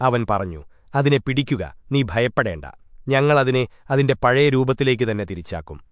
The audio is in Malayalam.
അവൻ പറഞ്ഞു അതിനെ പിടിക്കുക നീ ഭയപ്പെടേണ്ട. ഞങ്ങളതിനെ അതിന്റെ പഴയ രൂപത്തിലേക്ക് തന്നെ തിരിച്ചാക്കും.